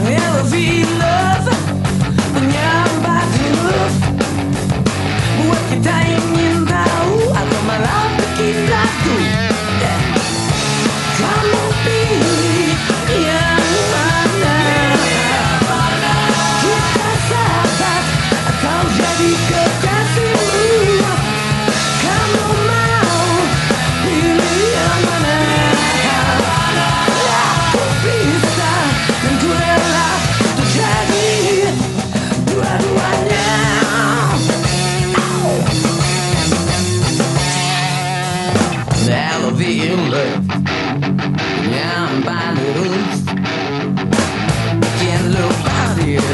We'll be Yan banderuz Quien lo va a dirigir?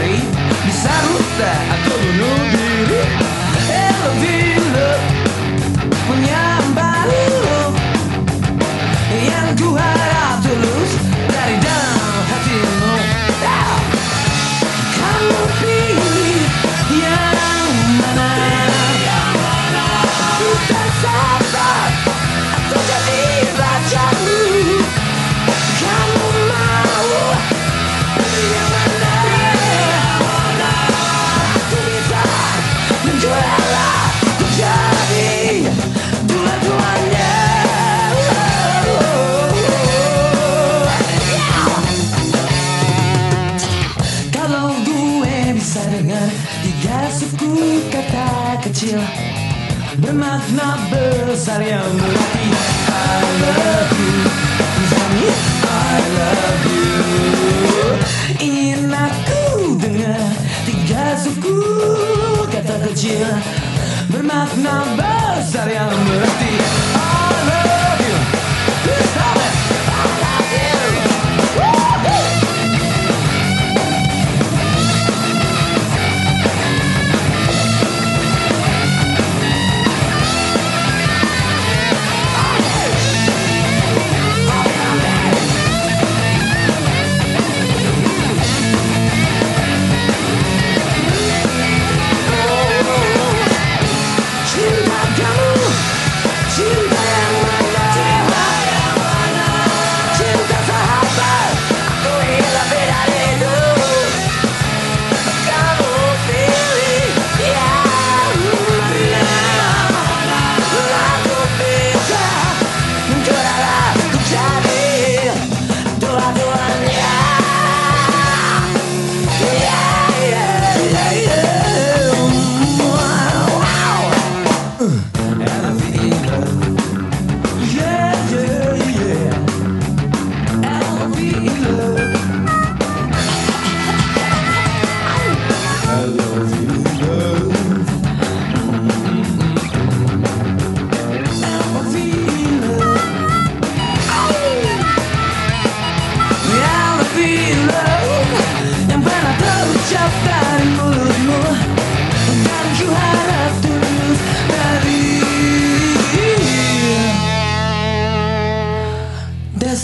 kata kecil. Bermakna besar yang berarti I love you. Bisa I love you. Ingin aku dengar Tiga suku kata kecil. Bermakna besar yang berarti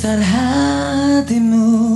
besar hatimu.